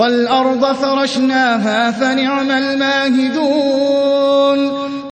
وَالْأَرْضَ فَرَشْنَاهَا فَنِعْمَ الْمَاهِدُونَ